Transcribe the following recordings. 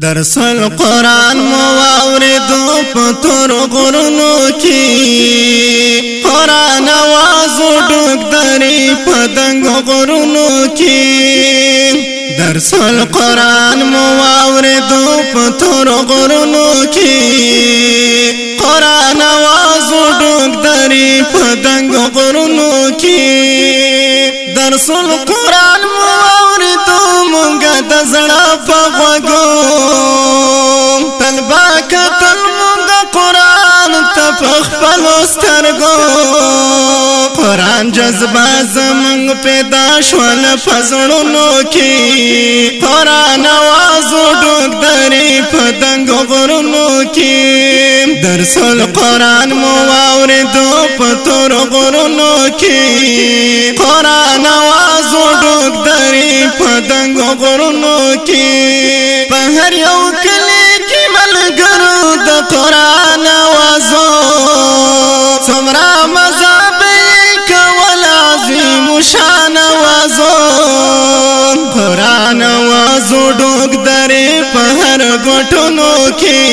درس القرآن مواردو پتور غرونو کی قرآن آوازو ڈوک دری پدنگ غرونو کی درس القرآن مواردو پتور غرونو کی قرآن آوازو ڈوک دری پدنگ غرونو کی رسول قرآن مو اوردو مونگا دزڑا پا غوگو تلبا کتل مونگا قرآن تپخ پلوسترگو قرآن جذبہ زمونگ پیدا شوال پزڑنو کی قرآن لري په دنګ غرونو کې درس القرآن مو واوریدو په غرونو کې قرآن आवाज ډوک دري په دنګ غرونو کې په هر یو کلی کې ملګرو د قرآن آوازو څومره مزه به کول عظیم شان ګټونو کې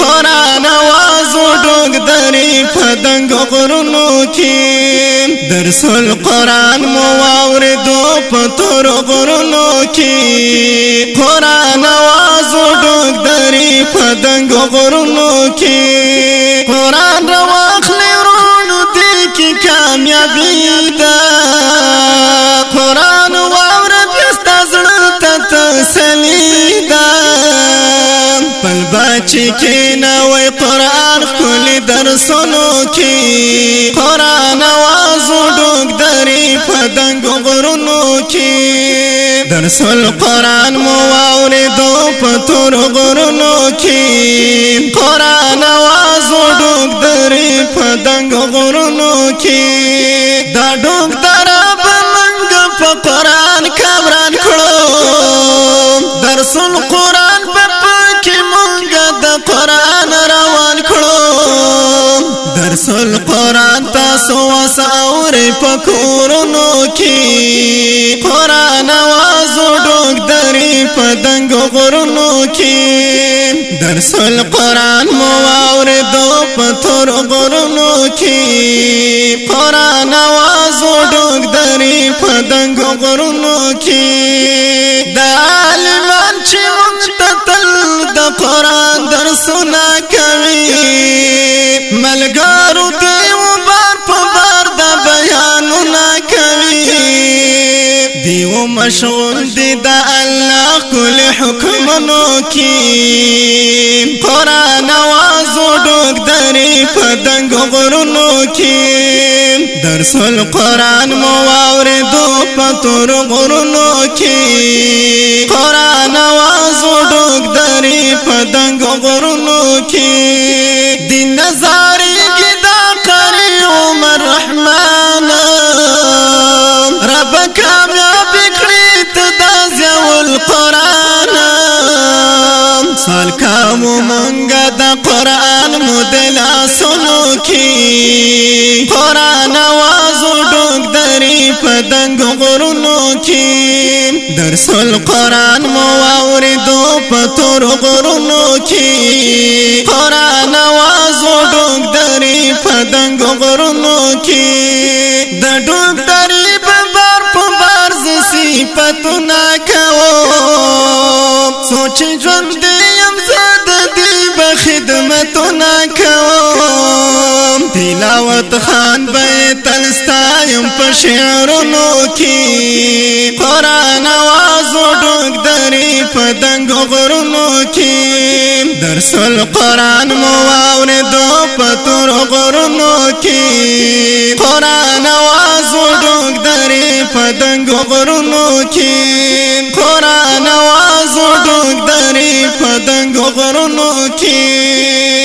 قران आवाज ډنګ درې پدنګ غرونو کې درس القران مو اوریدو پتور غرونو کې قران आवाज ډنګ درې پدنګ غرونو کې قران واخلې رونو دې کې کامیابی ده چې کینا وای قران خپل درسونو کې قران आवाज ډوګ درې پدنګ غرونو کې درس القران مو واوریدو پتور غرونو کې قران आवाज ډوګ درې پدنګ غرونو کې دا د قران روان کړو درس القران تاسو وساورې پکورونو کې قران आवाज ډوګ درې په دنګ غرونو کې درس القران مو اورې دو پتور غرونو کې قران आवाज ډوګ درې په دنګ غرونو کې د عالمان چې مونږ ته تل د قران بحثونه کوي ملګرو دی مشغول دی دا الله کل حکمونو کی قران आवाज ډوګ درې په دنګ غرونو کی درس القران مو اورید په تور غرونو کی قران आवाज ډوګ درې په دنګ غرونو کی دین نظر کامو منگا دا قرآن مدل آسنو کی قرآن وازو ڈوک دری پدنگ غرنو کی درس القرآن مواوری دو پتور غرنو کی قرآن وازو ڈوک دری پدنگ غرنو کی دا ڈوک دری ببار پبار زسی پتنا چې ژوند یم زاد دی به خدمت نه کوم تلاوت خان به تل ستایم په شعرونو کې قران आवाज ډوګ درې په دنګ غرونو کې درس القران مو واورې دو په تور غرونو کې قران आवाज ډوګ درې په دنګ غرونو کې قران आवाज خودو دری پدنگ غرونو کی